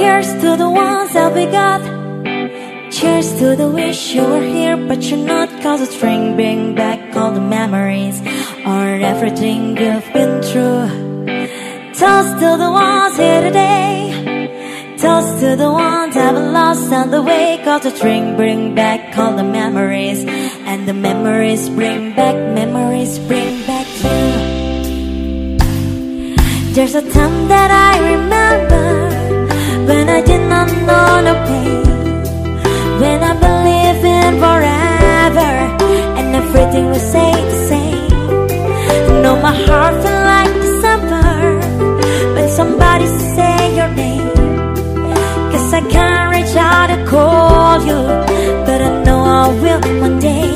to the ones that we got. Cheers to the wish you were here, but you're not. Cause it's bring back all the memories or everything you've been through. Toast to the ones here today. Toast to the ones I've lost on the way. Cause the drink bring back all the memories. And the memories bring back, memories bring back you. There's a time that I remember I know no pain. When I believe in forever and everything will stay the same. know my heart feel like December when somebody say your name. Cause I can't reach out to call you, but I know I will one day.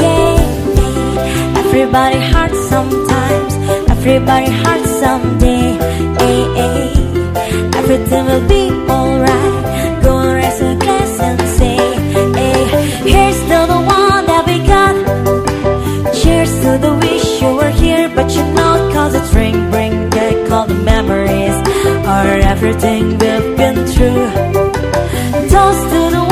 Yeah, everybody hurts sometimes, everybody hurts someday. Everything will be or everything we've been through. Toast to the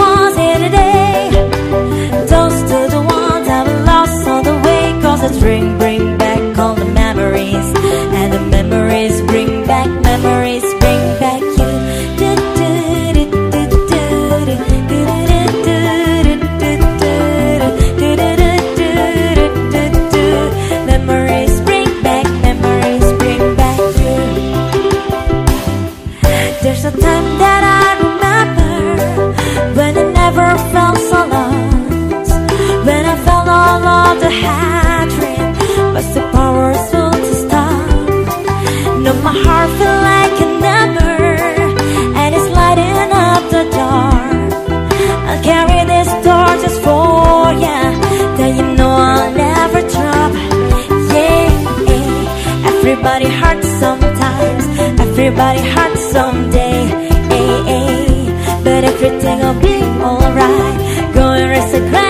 everybody hurts someday. Hey, hey. But everything will be alright. Go and raise a glass